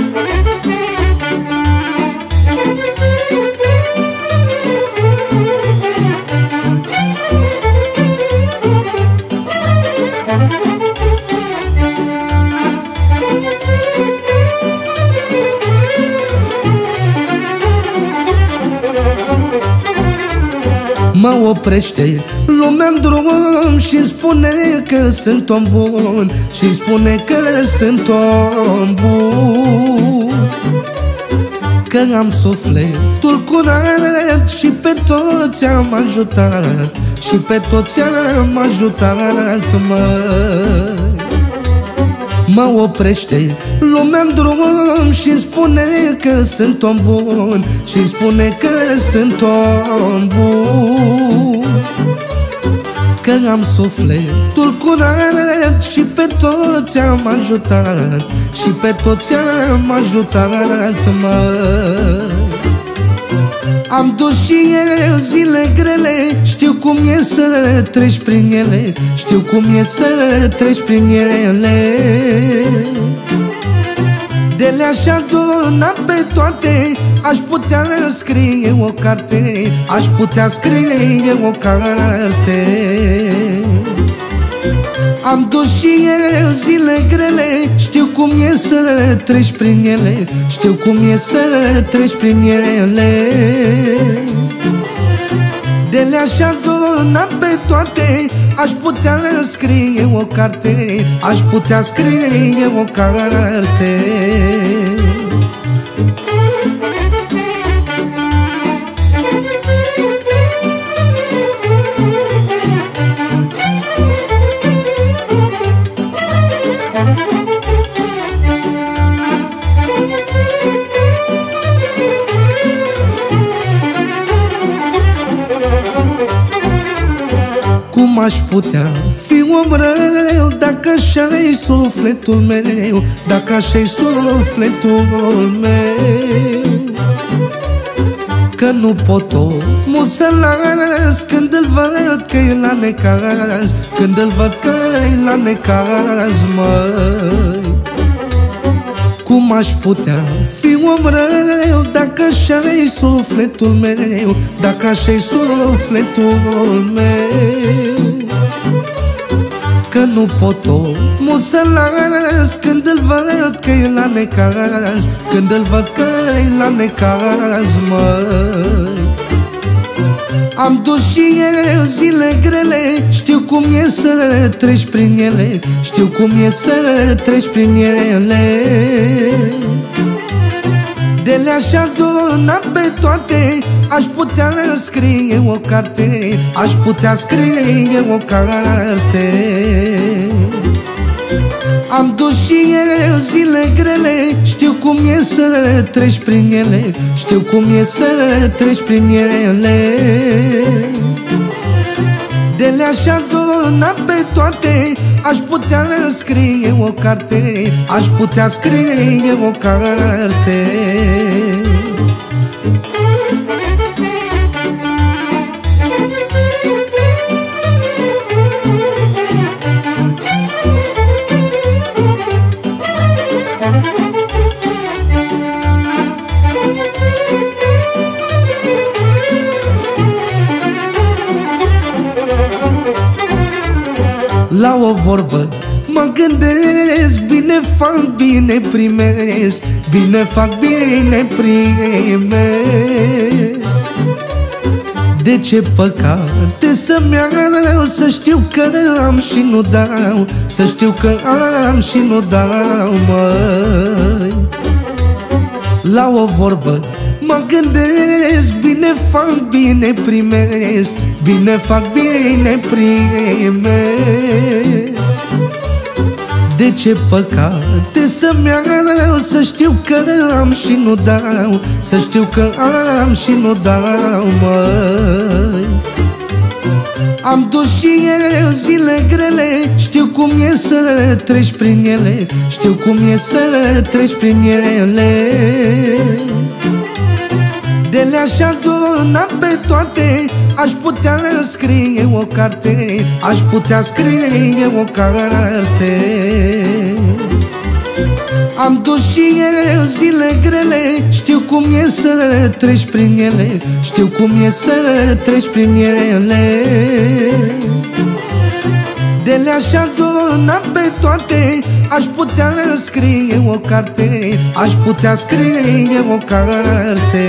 Thank you. Mă oprește lumea în drum și spune că sunt om bun. Și spune că sunt om bun. Că am sufletul curat și pe toți am ajutat. Și pe toți am ajutat, mă. Mă oprește lumea în drum și spune că sunt om bun. Și spune că sunt om bun Că am sufletul curat și pe toți am ajutat Și pe toți am ajutat, mă. Am dus și eu zile grele Știu cum e să treci prin ele Știu cum e să treci prin ele De le-aș aduna pe toate Aș putea scrie o carte Aș putea scrie o carte. Am dus și eu zile grele Știu cum e să treci prin ele Știu cum e să treci prin ele De le-aș aduna pe toate Aș putea scrie o carte Aș putea scrie o carte Cum aș putea fi om rău Dacă așa-i sufletul meu Dacă așa-i sufletul meu. Că nu pot omul să las Când îl văd că e la necaz Când îl văd că e la necaz, măi. Cum aș putea fi om rău Dacă așa-i sufletul meu Dacă așa-i sufletul meu? Că nu pot omul să las Când îl văd că e la necaz Când îl văd că e la necaz, măi. Am dus și eu zile grele Știu cum e să treci prin ele Știu cum e să treci prin ele. De le-aș aduna pe toate Aș putea scrie o carte Aș putea scrie o carte. Am dus și eu zile grele Știu cum e să treci prin ele Știu cum e să treci prin ele. De le-aș aduna pe toate Aș putea scrie o carte Aș putea scrie o carte o vorbă. Mă gândesc Bine fac, bine primesc Bine fac, bine primesc. De ce păcate să-mi iau Să știu că am și nu dau Să știu că am și nu dau, măi. La o vorbă mă gândesc Bine fac, bine primesc Bine fac, bine primesc. De ce păcate să-mi iau Să știu că am și nu dau. Să știu că am și nu dau, măi. Am dus și eu zile grele. Știu cum e să treci prin ele. Știu cum e să treci prin ele. De le-aș aduna pe toate Aș putea scrie o carte Aș putea scrie o carte. Am dus și eu zile grele Știu cum e să treci prin ele Știu cum e să treci prin ele. De le-aș aduna pe toate Aș putea scrie o carte Aș putea scrie o carte